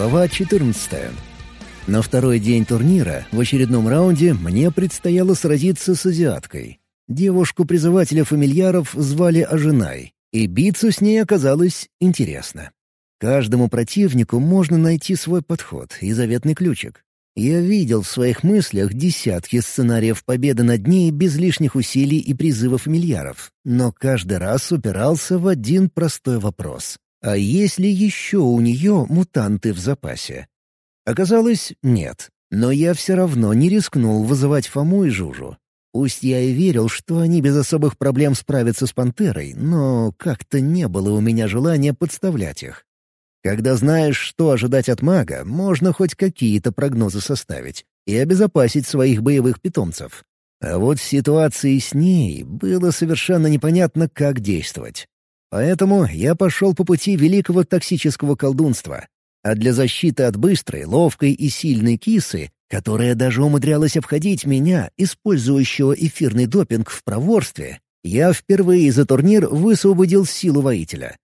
Глава 14. На второй день турнира в очередном раунде мне предстояло сразиться с азиаткой. Девушку-призывателя фамильяров звали Ажинай, и биться с ней оказалось интересно. Каждому противнику можно найти свой подход и заветный ключик. Я видел в своих мыслях десятки сценариев победы над ней без лишних усилий и призывов фамильяров, но каждый раз упирался в один простой вопрос. А есть ли еще у нее мутанты в запасе? Оказалось, нет. Но я все равно не рискнул вызывать Фому и Жужу. Пусть я и верил, что они без особых проблем справятся с пантерой, но как-то не было у меня желания подставлять их. Когда знаешь, что ожидать от мага, можно хоть какие-то прогнозы составить и обезопасить своих боевых питомцев. А вот в ситуации с ней было совершенно непонятно, как действовать. Поэтому я пошел по пути великого токсического колдунства. А для защиты от быстрой, ловкой и сильной кисы, которая даже умудрялась обходить меня, использующего эфирный допинг в проворстве, я впервые за турнир высвободил силу воителя.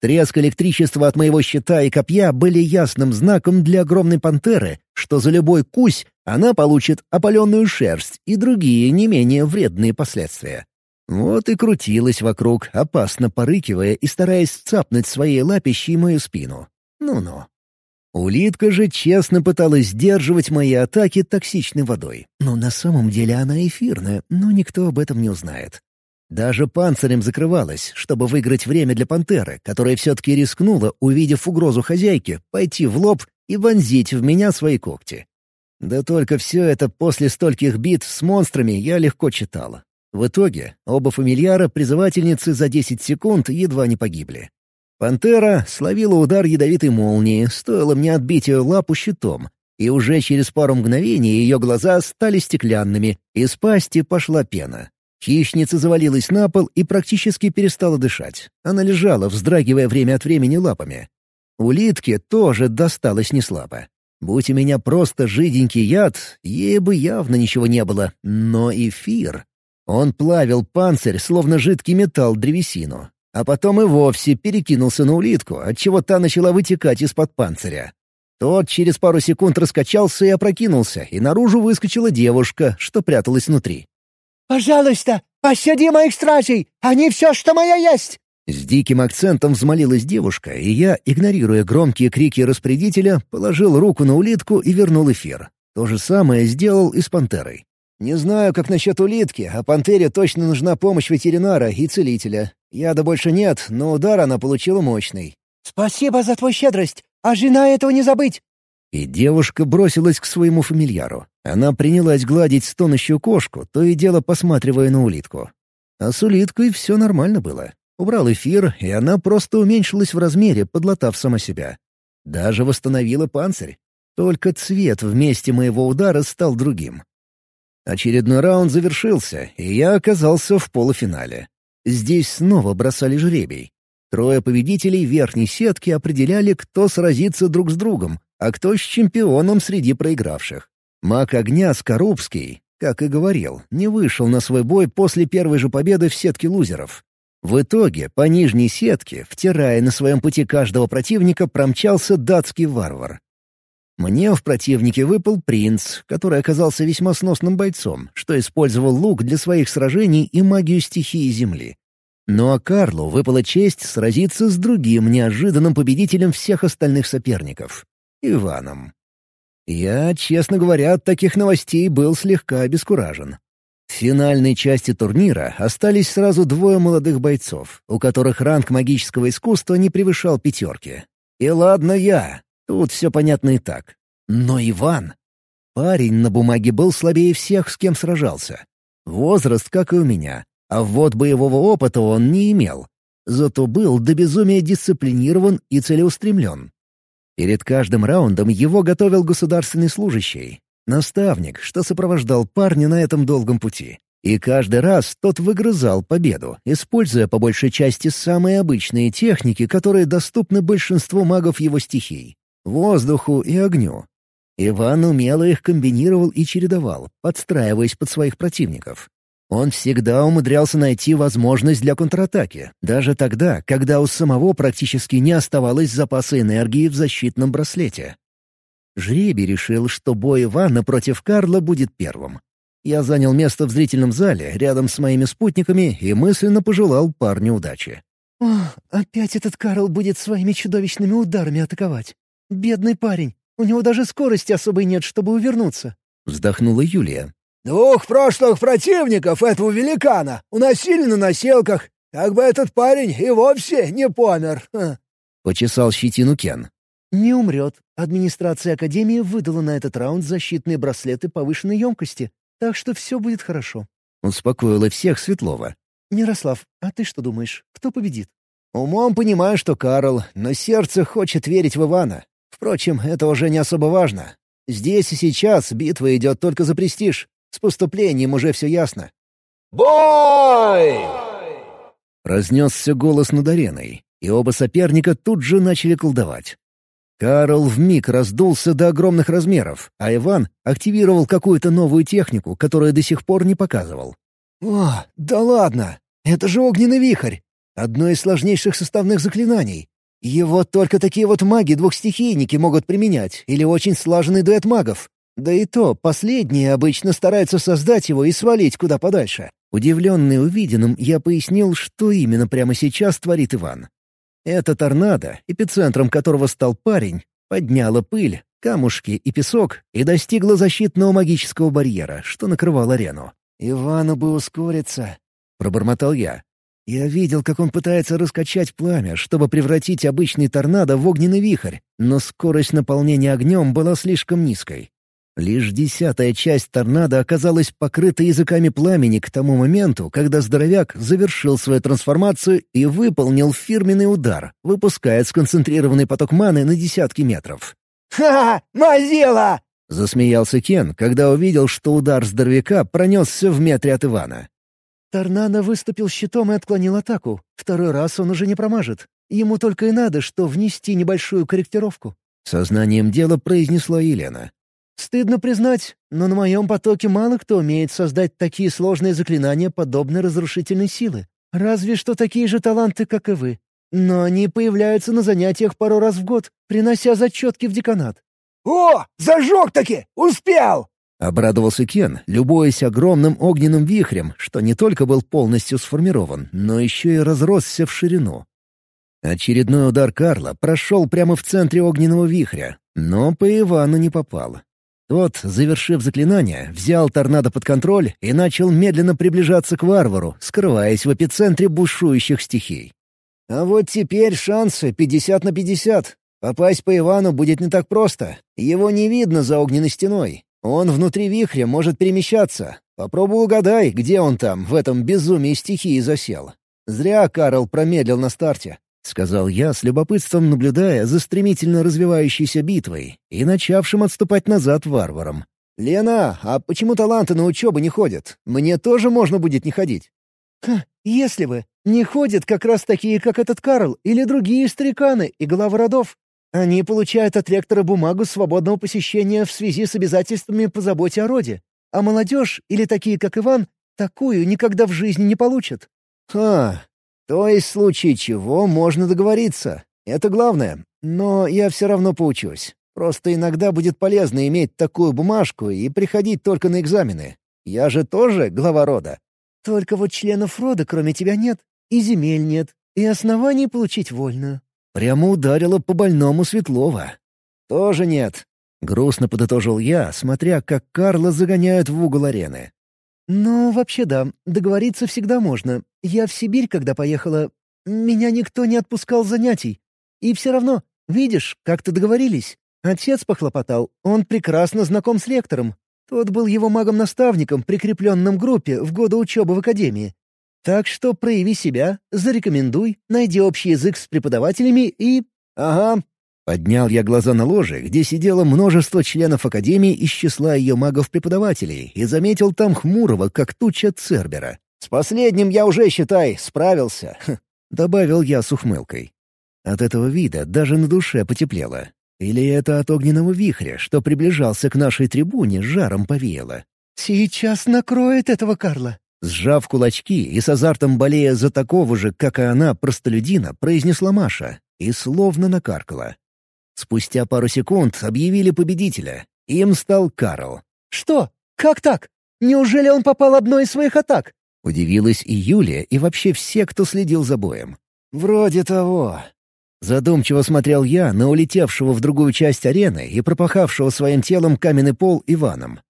Треск электричества от моего щита и копья были ясным знаком для огромной пантеры, что за любой кусь она получит опаленную шерсть и другие не менее вредные последствия. Вот и крутилась вокруг, опасно порыкивая и стараясь цапнуть своей лапищей мою спину. Ну-ну. Улитка же честно пыталась сдерживать мои атаки токсичной водой. Но на самом деле она эфирная, но никто об этом не узнает. Даже панцирем закрывалась, чтобы выиграть время для пантеры, которая все-таки рискнула, увидев угрозу хозяйки, пойти в лоб и вонзить в меня свои когти. Да только все это после стольких бит с монстрами я легко читала. В итоге оба фамильяра призывательницы за 10 секунд едва не погибли. Пантера словила удар ядовитой молнии, стоило мне отбить ее лапу щитом, и уже через пару мгновений ее глаза стали стеклянными, из пасти пошла пена. Хищница завалилась на пол и практически перестала дышать. Она лежала, вздрагивая время от времени лапами. Улитке тоже досталось неслабо. Будь у меня просто жиденький яд, ей бы явно ничего не было. Но эфир... Он плавил панцирь, словно жидкий металл древесину. А потом и вовсе перекинулся на улитку, отчего та начала вытекать из-под панциря. Тот через пару секунд раскачался и опрокинулся, и наружу выскочила девушка, что пряталась внутри. «Пожалуйста, пощади моих стражей! Они все, что моя есть!» С диким акцентом взмолилась девушка, и я, игнорируя громкие крики распорядителя, положил руку на улитку и вернул эфир. То же самое сделал и с пантерой. Не знаю, как насчет улитки, а пантере точно нужна помощь ветеринара и целителя. Яда больше нет, но удар она получила мощный. «Спасибо за твою щедрость, а жена этого не забыть!» И девушка бросилась к своему фамильяру. Она принялась гладить стонущую кошку, то и дело посматривая на улитку. А с улиткой все нормально было. Убрал эфир, и она просто уменьшилась в размере, подлатав сама себя. Даже восстановила панцирь. Только цвет в месте моего удара стал другим. Очередной раунд завершился, и я оказался в полуфинале. Здесь снова бросали жребий. Трое победителей верхней сетки определяли, кто сразится друг с другом, а кто с чемпионом среди проигравших. Маг огня Скорубский, как и говорил, не вышел на свой бой после первой же победы в сетке лузеров. В итоге по нижней сетке, втирая на своем пути каждого противника, промчался датский варвар. Мне в противнике выпал принц, который оказался весьма сносным бойцом, что использовал лук для своих сражений и магию стихии Земли. Ну а Карлу выпала честь сразиться с другим неожиданным победителем всех остальных соперников — Иваном. Я, честно говоря, от таких новостей был слегка обескуражен. В финальной части турнира остались сразу двое молодых бойцов, у которых ранг магического искусства не превышал пятерки. И ладно я, Тут все понятно и так. Но Иван... Парень на бумаге был слабее всех, с кем сражался. Возраст, как и у меня. А вот боевого опыта он не имел. Зато был до безумия дисциплинирован и целеустремлен. Перед каждым раундом его готовил государственный служащий. Наставник, что сопровождал парня на этом долгом пути. И каждый раз тот выгрызал победу, используя по большей части самые обычные техники, которые доступны большинству магов его стихий воздуху и огню. Иван умело их комбинировал и чередовал, подстраиваясь под своих противников. Он всегда умудрялся найти возможность для контратаки, даже тогда, когда у самого практически не оставалось запаса энергии в защитном браслете. Жребий решил, что бой Ивана против Карла будет первым. Я занял место в зрительном зале рядом с моими спутниками и мысленно пожелал парню удачи. «Ох, опять этот Карл будет своими чудовищными ударами атаковать. Бедный парень, у него даже скорости особой нет, чтобы увернуться». Вздохнула Юлия. «Двух прошлых противников этого великана уносили на носилках. Как бы этот парень и вовсе не помер». Почесал щетину Кен. «Не умрет. Администрация Академии выдала на этот раунд защитные браслеты повышенной емкости, так что все будет хорошо». Успокоила всех Светлова. «Мирослав, а ты что думаешь, кто победит?» «Умом понимаю, что Карл, но сердце хочет верить в Ивана. Впрочем, это уже не особо важно. Здесь и сейчас битва идет только за престиж. С поступлением уже все ясно». «Бой!» Разнесся голос над ареной, и оба соперника тут же начали колдовать. Карл вмиг раздулся до огромных размеров, а Иван активировал какую-то новую технику, которую до сих пор не показывал. «О, да ладно! Это же огненный вихрь! Одно из сложнейших составных заклинаний. Его только такие вот маги-двухстихийники могут применять, или очень слаженный дуэт магов. Да и то, последние обычно стараются создать его и свалить куда подальше. Удивленный увиденным, я пояснил, что именно прямо сейчас творит Иван. Это торнадо, эпицентром которого стал парень, подняла пыль, камушки и песок и достигла защитного магического барьера, что накрывал арену. «Ивану бы ускориться», — пробормотал я. Я видел, как он пытается раскачать пламя, чтобы превратить обычный торнадо в огненный вихрь, но скорость наполнения огнем была слишком низкой. Лишь десятая часть торнадо оказалась покрыта языками пламени к тому моменту, когда здоровяк завершил свою трансформацию и выполнил фирменный удар, выпуская сконцентрированный поток маны на десятки метров. «Ха! Мазила!» Засмеялся Кен, когда увидел, что удар здоровяка пронесся в метре от Ивана. Торнадо выступил щитом и отклонил атаку. Второй раз он уже не промажет. Ему только и надо, что внести небольшую корректировку. Сознанием дела произнесла Елена. Стыдно признать, но на моем потоке мало кто умеет создать такие сложные заклинания подобной разрушительной силы. Разве что такие же таланты, как и вы. Но они появляются на занятиях пару раз в год, принося зачетки в деканат. «О, зажег-таки! Успел!» Обрадовался Кен, любуясь огромным огненным вихрем, что не только был полностью сформирован, но еще и разросся в ширину. Очередной удар Карла прошел прямо в центре огненного вихря, но по Ивану не попал. Тот, завершив заклинание, взял торнадо под контроль и начал медленно приближаться к варвару, скрываясь в эпицентре бушующих стихий. А вот теперь шансы 50 на 50. Попасть по Ивану будет не так просто. Его не видно за огненной стеной. Он внутри вихря может перемещаться. Попробуй угадай, где он там, в этом безумии стихии засел. Зря Карл промедлил на старте. — сказал я, с любопытством наблюдая за стремительно развивающейся битвой и начавшим отступать назад варваром. «Лена, а почему таланты на учебу не ходят? Мне тоже можно будет не ходить». «Ха, если бы. Не ходят как раз такие, как этот Карл, или другие стариканы и главы родов. Они получают от ректора бумагу свободного посещения в связи с обязательствами по заботе о роде. А молодежь, или такие, как Иван, такую никогда в жизни не получат». «Ха, то есть в случае чего можно договориться. Это главное. Но я все равно поучусь. Просто иногда будет полезно иметь такую бумажку и приходить только на экзамены. Я же тоже глава рода». «Только вот членов рода кроме тебя нет, и земель нет, и оснований получить вольную». Прямо ударило по больному Светлова. «Тоже нет», — грустно подытожил я, смотря, как Карла загоняют в угол арены. «Ну, вообще да, договориться всегда можно. Я в Сибирь, когда поехала, меня никто не отпускал занятий. И все равно, видишь, как-то договорились. Отец похлопотал, он прекрасно знаком с лектором. Тот был его магом-наставником, прикрепленным группе в годы учебы в академии. Так что прояви себя, зарекомендуй, найди общий язык с преподавателями и... Ага. Поднял я глаза на ложе, где сидело множество членов Академии из числа ее магов-преподавателей, и заметил там хмурого, как туча Цербера. «С последним я уже, считай, справился», — добавил я с ухмылкой. От этого вида даже на душе потеплело. Или это от огненного вихря, что приближался к нашей трибуне, жаром повеяло. «Сейчас накроет этого Карла», Сжав кулачки и с азартом болея за такого же, как и она, простолюдина, произнесла Маша и словно накаркала. Спустя пару секунд объявили победителя. Им стал Карл. «Что? Как так? Неужели он попал одной из своих атак?» Удивилась и Юлия, и вообще все, кто следил за боем. «Вроде того». Задумчиво смотрел я на улетевшего в другую часть арены и пропахавшего своим телом каменный пол Иваном.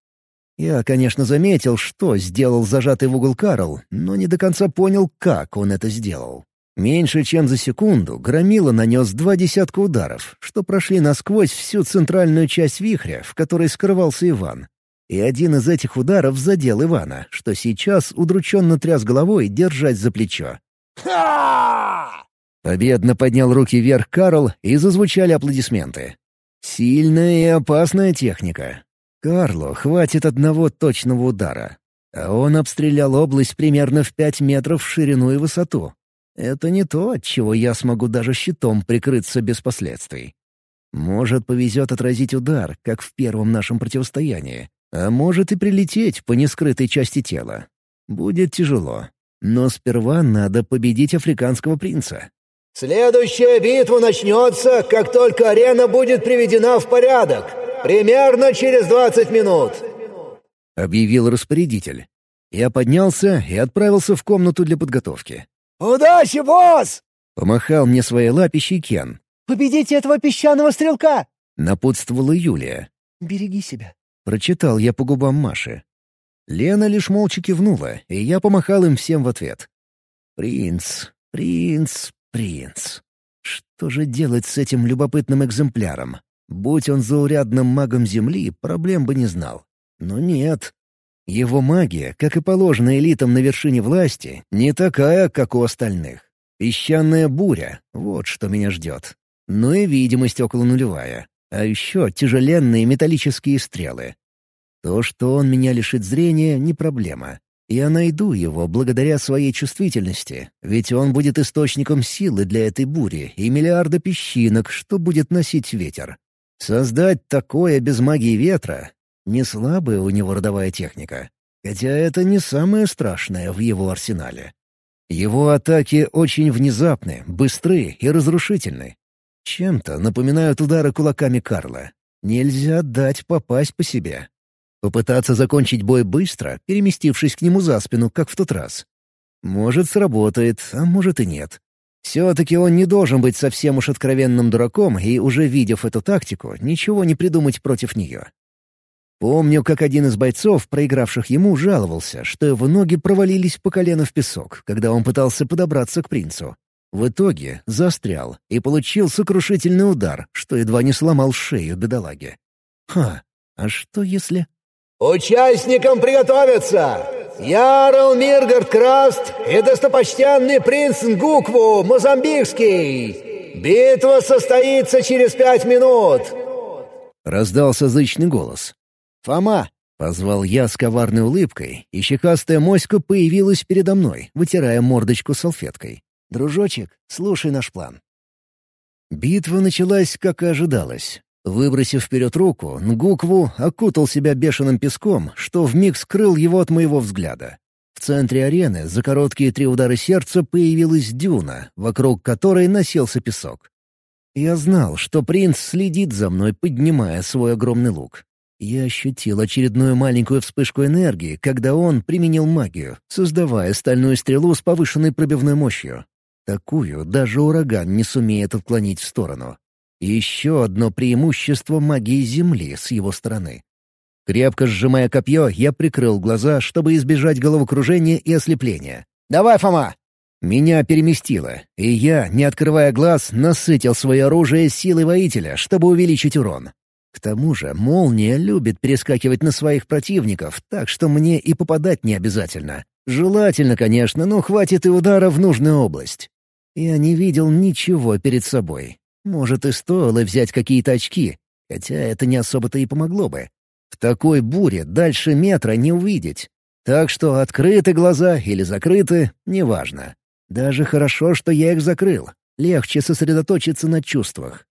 Я, конечно, заметил, что сделал зажатый в угол Карл, но не до конца понял, как он это сделал. Меньше чем за секунду Громила нанес два десятка ударов, что прошли насквозь всю центральную часть вихря, в которой скрывался Иван. И один из этих ударов задел Ивана, что сейчас удрученно тряс головой, держать за плечо. «Ха!» Победно поднял руки вверх Карл, и зазвучали аплодисменты. Сильная и опасная техника. Карлу хватит одного точного удара. А он обстрелял область примерно в пять метров в ширину и высоту. Это не то, от чего я смогу даже щитом прикрыться без последствий. Может, повезет отразить удар, как в первом нашем противостоянии. А может и прилететь по нескрытой части тела. Будет тяжело. Но сперва надо победить африканского принца. «Следующая битва начнется, как только арена будет приведена в порядок. «Примерно через двадцать минут», — объявил распорядитель. Я поднялся и отправился в комнату для подготовки. «Удачи, босс!» — помахал мне своей лапищей Кен. «Победите этого песчаного стрелка!» — напутствовала Юлия. «Береги себя», — прочитал я по губам Маши. Лена лишь молча кивнула, и я помахал им всем в ответ. «Принц, принц, принц. Что же делать с этим любопытным экземпляром? Будь он заурядным магом Земли, проблем бы не знал. Но нет. Его магия, как и положено элитам на вершине власти, не такая, как у остальных. Песчаная буря — вот что меня ждет. Ну и видимость около нулевая. А еще тяжеленные металлические стрелы. То, что он меня лишит зрения, не проблема. Я найду его благодаря своей чувствительности, ведь он будет источником силы для этой бури и миллиарда песчинок, что будет носить ветер. Создать такое без магии ветра — не слабая у него родовая техника. Хотя это не самое страшное в его арсенале. Его атаки очень внезапны, быстры и разрушительны. Чем-то напоминают удары кулаками Карла. Нельзя дать попасть по себе. Попытаться закончить бой быстро, переместившись к нему за спину, как в тот раз. Может, сработает, а может и нет. Все-таки он не должен быть совсем уж откровенным дураком и, уже видев эту тактику, ничего не придумать против нее. Помню, как один из бойцов, проигравших ему, жаловался, что его ноги провалились по колено в песок, когда он пытался подобраться к принцу. В итоге застрял и получил сокрушительный удар, что едва не сломал шею бедолаги. Ха, а что если... «Участникам приготовиться! Ярл Миргард Краст и достопочтенный принц Нгукву Мозамбикский! Битва состоится через пять минут!» Раздался зычный голос. «Фома!» — позвал я с коварной улыбкой, и щекастая моська появилась передо мной, вытирая мордочку салфеткой. «Дружочек, слушай наш план». Битва началась, как и ожидалось. Выбросив вперед руку, Нгукву окутал себя бешеным песком, что вмиг скрыл его от моего взгляда. В центре арены за короткие три удара сердца появилась дюна, вокруг которой носился песок. Я знал, что принц следит за мной, поднимая свой огромный лук. Я ощутил очередную маленькую вспышку энергии, когда он применил магию, создавая стальную стрелу с повышенной пробивной мощью. Такую даже ураган не сумеет отклонить в сторону. Еще одно преимущество магии Земли с его стороны. Крепко сжимая копье, я прикрыл глаза, чтобы избежать головокружения и ослепления. «Давай, Фома!» Меня переместило, и я, не открывая глаз, насытил свое оружие силой воителя, чтобы увеличить урон. К тому же молния любит перескакивать на своих противников, так что мне и попадать не обязательно. Желательно, конечно, но хватит и удара в нужную область. Я не видел ничего перед собой, может, и стоило взять какие-то очки, хотя это не особо-то и помогло бы. В такой буре дальше метра не увидеть. Так что открыты глаза или закрыты — неважно. Даже хорошо, что я их закрыл. Легче сосредоточиться на чувствах.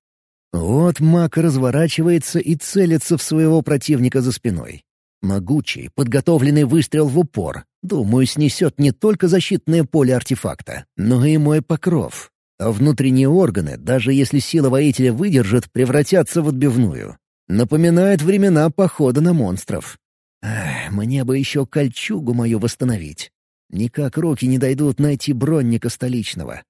Вот маг разворачивается и целится в своего противника за спиной. Могучий, подготовленный выстрел в упор, Думаю, снесет не только защитное поле артефакта, но и мой покров. А внутренние органы, даже если сила воителя выдержит, превратятся в отбивную. Напоминает времена похода на монстров. Эх, мне бы еще кольчугу мою восстановить. Никак руки не дойдут найти бронника столичного.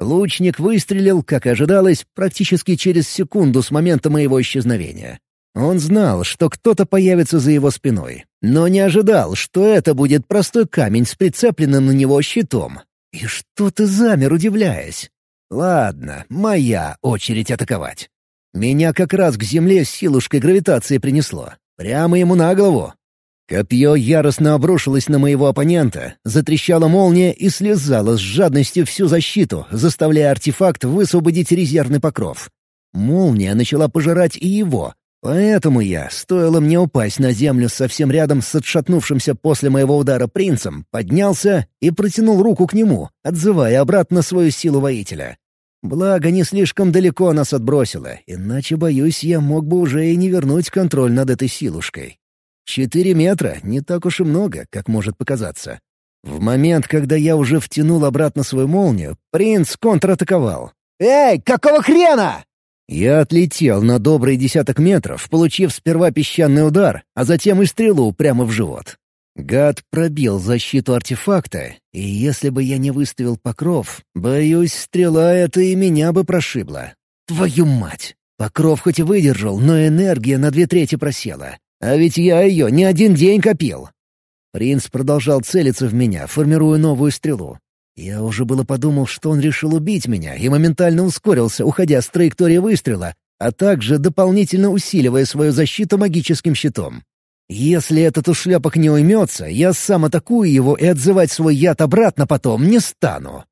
Лучник выстрелил, как и ожидалось, практически через секунду с момента моего исчезновения. Он знал, что кто-то появится за его спиной, но не ожидал, что это будет простой камень с прицепленным на него щитом. И что ты замер, удивляясь? Ладно, моя очередь атаковать. Меня как раз к земле силушкой гравитации принесло. Прямо ему на голову. Копье яростно обрушилось на моего оппонента, затрещала молния и слезала с жадностью всю защиту, заставляя артефакт высвободить резервный покров. Молния начала пожирать и его, поэтому я, стоило мне упасть на землю совсем рядом с отшатнувшимся после моего удара принцем, поднялся и протянул руку к нему, отзывая обратно свою силу воителя. Благо, не слишком далеко нас отбросило, иначе, боюсь, я мог бы уже и не вернуть контроль над этой силушкой. Четыре метра — не так уж и много, как может показаться. В момент, когда я уже втянул обратно свою молнию, принц контратаковал. «Эй, какого хрена?» Я отлетел на добрый десяток метров, получив сперва песчаный удар, а затем и стрелу прямо в живот. Гад пробил защиту артефакта, и если бы я не выставил покров, боюсь, стрела эта и меня бы прошибла. Твою мать! Покров хоть и выдержал, но энергия на две трети просела. А ведь я ее не один день копил. Принц продолжал целиться в меня, формируя новую стрелу. Я уже было подумал, что он решил убить меня, и моментально ускорился, уходя с траектории выстрела, а также дополнительно усиливая свою защиту магическим щитом. Если этот ушляпок не уймется, я сам атакую его и отзывать свой яд обратно потом не стану.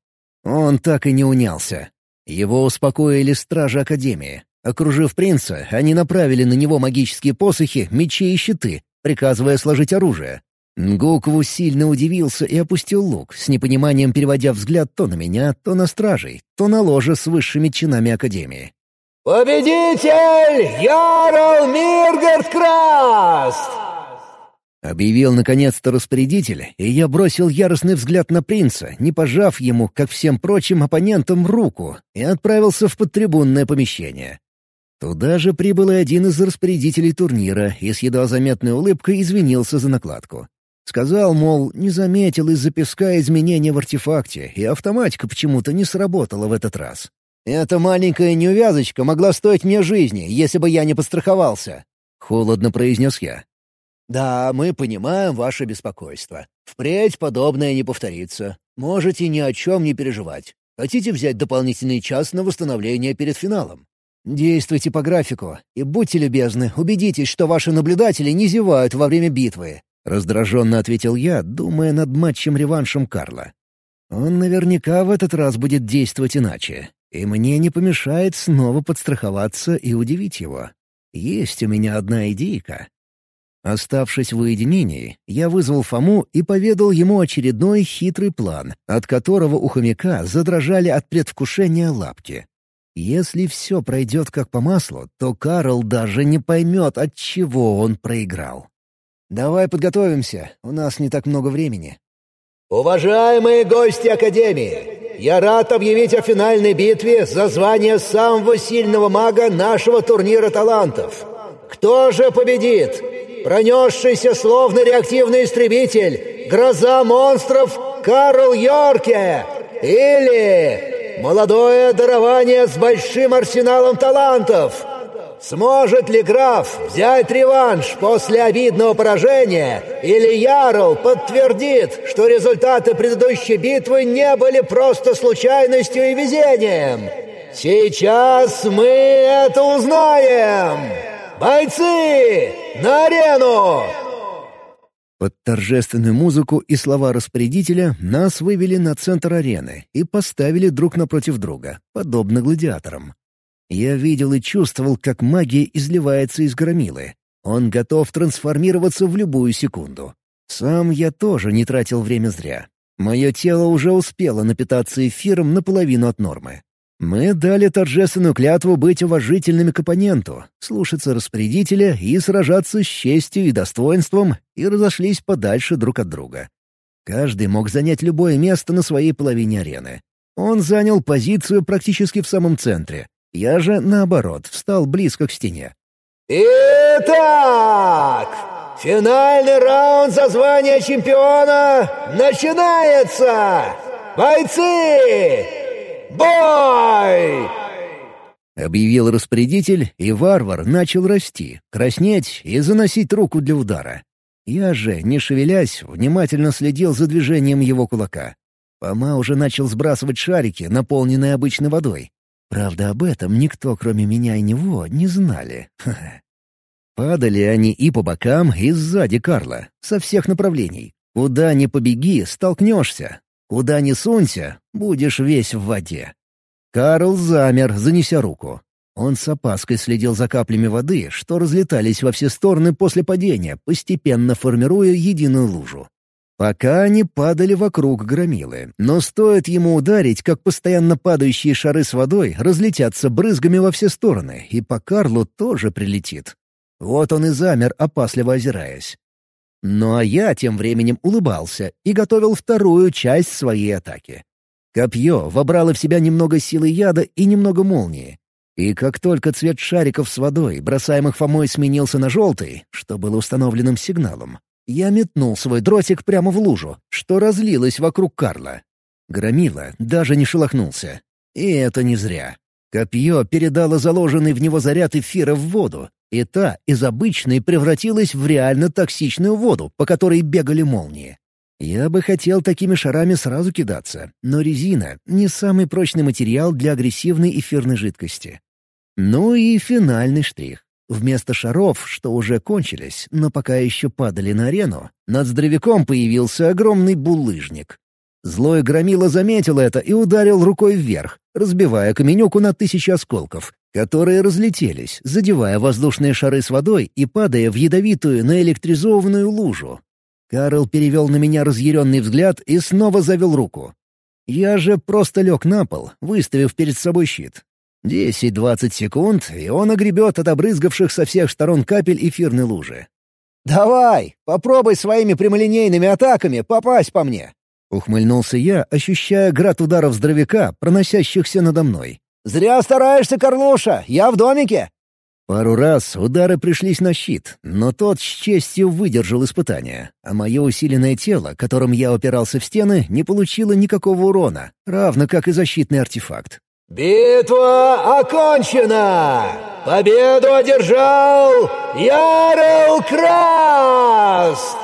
Он так и не унялся. Его успокоили стражи Академии. Окружив принца, они направили на него магические посохи, мечи и щиты, приказывая сложить оружие. Нгукву сильно удивился и опустил лук, с непониманием переводя взгляд то на меня, то на стражей, то на ложе с высшими чинами Академии. «Победитель Ярл Миргард Краст!» Объявил наконец-то распорядитель, и я бросил яростный взгляд на принца, не пожав ему, как всем прочим оппонентам, руку, и отправился в подтрибунное помещение. Туда же прибыл и один из распорядителей турнира и с едва заметной улыбкой извинился за накладку. Сказал, мол, не заметил из-за песка изменения в артефакте, и автоматика почему-то не сработала в этот раз. «Эта маленькая неувязочка могла стоить мне жизни, если бы я не подстраховался», — холодно произнес я. «Да, мы понимаем ваше беспокойство. Впредь подобное не повторится. Можете ни о чем не переживать. Хотите взять дополнительный час на восстановление перед финалом?» «Действуйте по графику, и будьте любезны, убедитесь, что ваши наблюдатели не зевают во время битвы», — раздраженно ответил я, думая над матчем-реваншем Карла. «Он наверняка в этот раз будет действовать иначе, и мне не помешает снова подстраховаться и удивить его. Есть у меня одна идейка». Оставшись в уединении, я вызвал Фому и поведал ему очередной хитрый план, от которого у хомяка задрожали от предвкушения лапки. Если все пройдет как по маслу, то Карл даже не поймет, от чего он проиграл. «Давай подготовимся, у нас не так много времени». «Уважаемые гости Академии, я рад объявить о финальной битве за звание самого сильного мага нашего турнира талантов. Кто же победит?» пронесшийся словно реактивный истребитель, гроза монстров Карл Йорке или молодое дарование с большим арсеналом талантов. Сможет ли граф взять реванш после обидного поражения, или Ярл подтвердит, что результаты предыдущей битвы не были просто случайностью и везением? Сейчас мы это узнаем! «Бойцы! На арену!» Под торжественную музыку и слова распорядителя нас вывели на центр арены и поставили друг напротив друга, подобно гладиаторам. Я видел и чувствовал, как магия изливается из громилы. Он готов трансформироваться в любую секунду. Сам я тоже не тратил время зря. Мое тело уже успело напитаться эфиром наполовину от нормы. Мы дали торжественную клятву быть уважительными к оппоненту, слушаться распорядителя и сражаться с честью и достоинством, и разошлись подальше друг от друга. Каждый мог занять любое место на своей половине арены. Он занял позицию практически в самом центре. Я же, наоборот, встал близко к стене. «Итак, финальный раунд за звание чемпиона начинается! Бойцы! Бой!» Объявил распорядитель, и варвар начал расти, краснеть и заносить руку для удара. Я же, не шевелясь, внимательно следил за движением его кулака. Пома уже начал сбрасывать шарики, наполненные обычной водой. Правда, об этом никто, кроме меня и него, не знали. Падали они и по бокам, и сзади Карла, со всех направлений. Куда ни побеги, столкнешься. Куда ни сунься, будешь весь в воде. Карл замер, занеся руку. Он с опаской следил за каплями воды, что разлетались во все стороны после падения, постепенно формируя единую лужу. Пока они падали вокруг громилы, но стоит ему ударить, как постоянно падающие шары с водой разлетятся брызгами во все стороны, и по Карлу тоже прилетит. Вот он и замер, опасливо озираясь. Ну а я тем временем улыбался и готовил вторую часть своей атаки. Копье вобрало в себя немного силы яда и немного молнии. И как только цвет шариков с водой, бросаемых Фомой, сменился на желтый, что было установленным сигналом, я метнул свой дротик прямо в лужу, что разлилось вокруг Карла. Громила даже не шелохнулся. И это не зря. Копье передало заложенный в него заряд эфира в воду, и та из обычной превратилась в реально токсичную воду, по которой бегали молнии. Я бы хотел такими шарами сразу кидаться, но резина — не самый прочный материал для агрессивной эфирной жидкости. Ну и финальный штрих. Вместо шаров, что уже кончились, но пока еще падали на арену, над здоровяком появился огромный булыжник. Злой громила заметил это и ударил рукой вверх, разбивая каменюку на тысячи осколков, которые разлетелись, задевая воздушные шары с водой и падая в ядовитую наэлектризованную лужу, Карл перевел на меня разъяренный взгляд и снова завел руку. Я же просто лег на пол, выставив перед собой щит. Десять-двадцать секунд, и он огребет от обрызгавших со всех сторон капель эфирной лужи. «Давай, попробуй своими прямолинейными атаками попасть по мне!» Ухмыльнулся я, ощущая град ударов здоровяка, проносящихся надо мной. «Зря стараешься, Карлуша! Я в домике!» Пару раз удары пришлись на щит, но тот с честью выдержал испытание, а мое усиленное тело, которым я опирался в стены, не получило никакого урона, равно как и защитный артефакт. «Битва окончена! Победу одержал Ярл Краст!»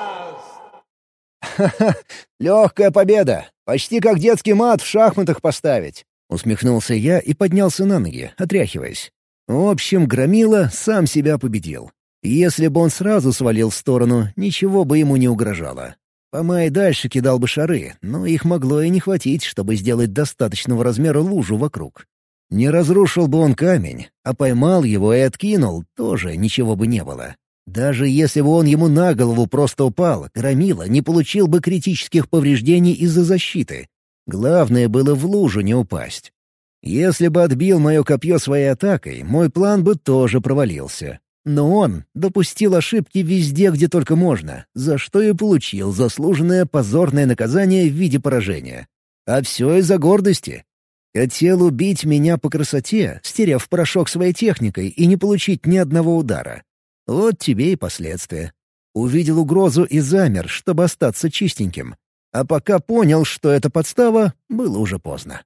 «Ха-ха, легкая победа! Почти как детский мат в шахматах поставить!» Усмехнулся я и поднялся на ноги, отряхиваясь. В общем, Громила сам себя победил. Если бы он сразу свалил в сторону, ничего бы ему не угрожало. Помай дальше кидал бы шары, но их могло и не хватить, чтобы сделать достаточного размера лужу вокруг. Не разрушил бы он камень, а поймал его и откинул, тоже ничего бы не было. Даже если бы он ему на голову просто упал, Громила не получил бы критических повреждений из-за защиты. Главное было в лужу не упасть. Если бы отбил мое копье своей атакой, мой план бы тоже провалился. Но он допустил ошибки везде, где только можно, за что и получил заслуженное позорное наказание в виде поражения. А все из-за гордости. Хотел убить меня по красоте, стерев порошок своей техникой и не получить ни одного удара. Вот тебе и последствия. Увидел угрозу и замер, чтобы остаться чистеньким. А пока понял, что это подстава, было уже поздно.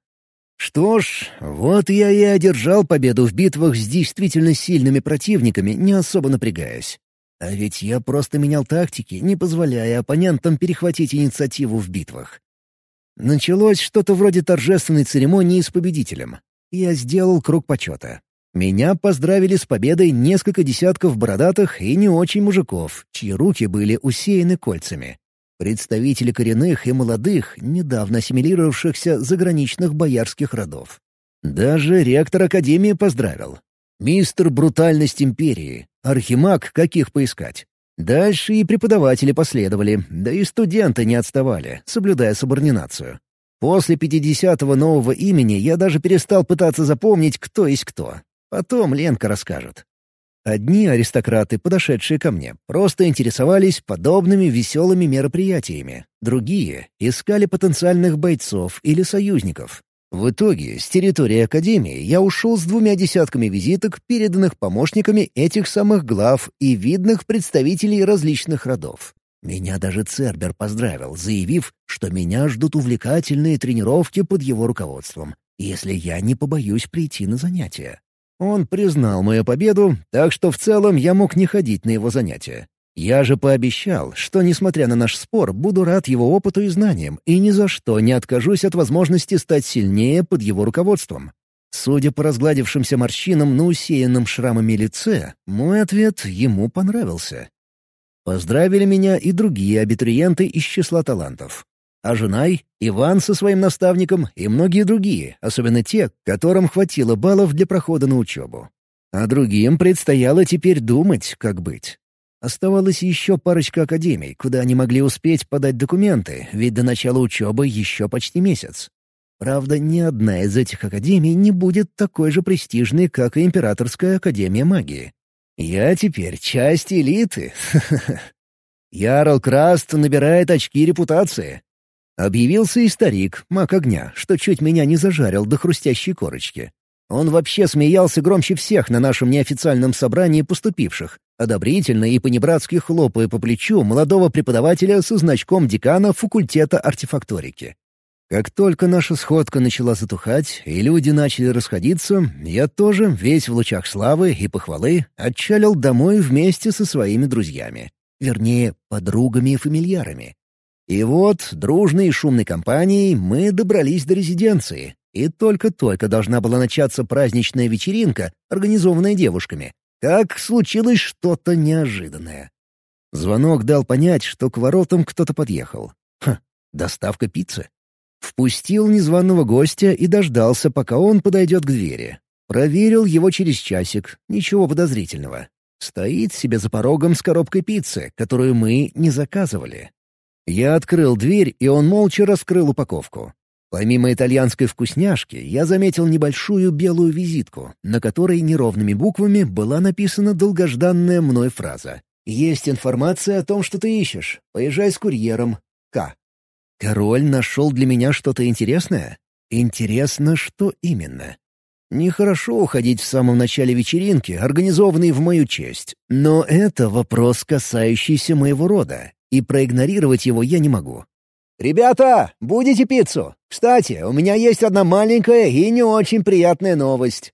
Что ж, вот я и одержал победу в битвах с действительно сильными противниками, не особо напрягаясь. А ведь я просто менял тактики, не позволяя оппонентам перехватить инициативу в битвах. Началось что-то вроде торжественной церемонии с победителем. Я сделал круг почета. Меня поздравили с победой несколько десятков бородатых и не очень мужиков, чьи руки были усеяны кольцами представители коренных и молодых, недавно ассимилировавшихся заграничных боярских родов. Даже ректор Академии поздравил. Мистер Брутальность Империи, архимаг, каких поискать. Дальше и преподаватели последовали, да и студенты не отставали, соблюдая субординацию. После пятидесятого нового имени я даже перестал пытаться запомнить, кто есть кто. Потом Ленка расскажет. Одни аристократы, подошедшие ко мне, просто интересовались подобными веселыми мероприятиями. Другие искали потенциальных бойцов или союзников. В итоге, с территории Академии я ушел с двумя десятками визиток, переданных помощниками этих самых глав и видных представителей различных родов. Меня даже Цербер поздравил, заявив, что меня ждут увлекательные тренировки под его руководством, если я не побоюсь прийти на занятия. Он признал мою победу, так что в целом я мог не ходить на его занятия. Я же пообещал, что, несмотря на наш спор, буду рад его опыту и знаниям, и ни за что не откажусь от возможности стать сильнее под его руководством. Судя по разгладившимся морщинам на усеянном шрамами лице, мой ответ ему понравился. Поздравили меня и другие абитуриенты из числа талантов. А Женай, Иван со своим наставником и многие другие, особенно те, которым хватило баллов для прохода на учебу. А другим предстояло теперь думать, как быть. Оставалось еще парочка академий, куда они могли успеть подать документы, ведь до начала учебы еще почти месяц. Правда, ни одна из этих академий не будет такой же престижной, как и Императорская Академия Магии. Я теперь часть элиты. Ярл Краст набирает очки репутации. Объявился и старик, маг огня, что чуть меня не зажарил до хрустящей корочки. Он вообще смеялся громче всех на нашем неофициальном собрании поступивших, одобрительно и понебратски хлопая по плечу молодого преподавателя со значком декана факультета артефакторики. Как только наша сходка начала затухать, и люди начали расходиться, я тоже, весь в лучах славы и похвалы, отчалил домой вместе со своими друзьями. Вернее, подругами и фамильярами. И вот, дружной и шумной компанией, мы добрались до резиденции, и только-только должна была начаться праздничная вечеринка, организованная девушками, как случилось что-то неожиданное. Звонок дал понять, что к воротам кто-то подъехал. Ха, доставка пиццы. Впустил незваного гостя и дождался, пока он подойдет к двери. Проверил его через часик, ничего подозрительного. Стоит себе за порогом с коробкой пиццы, которую мы не заказывали. Я открыл дверь, и он молча раскрыл упаковку. Помимо итальянской вкусняшки, я заметил небольшую белую визитку, на которой неровными буквами была написана долгожданная мной фраза. «Есть информация о том, что ты ищешь. Поезжай с курьером. К». Король нашел для меня что-то интересное? Интересно, что именно? Нехорошо уходить в самом начале вечеринки, организованной в мою честь. Но это вопрос, касающийся моего рода, и проигнорировать его я не могу. «Ребята, будете пиццу? Кстати, у меня есть одна маленькая и не очень приятная новость».